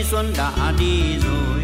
一双大皮鞋。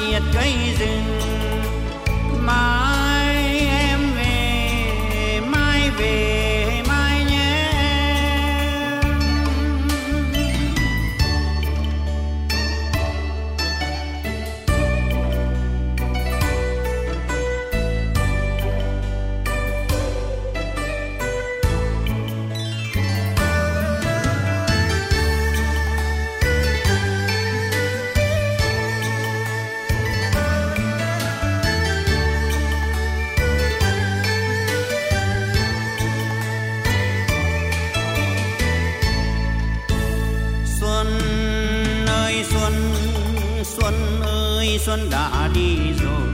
biệt cây rừng 算大地寿。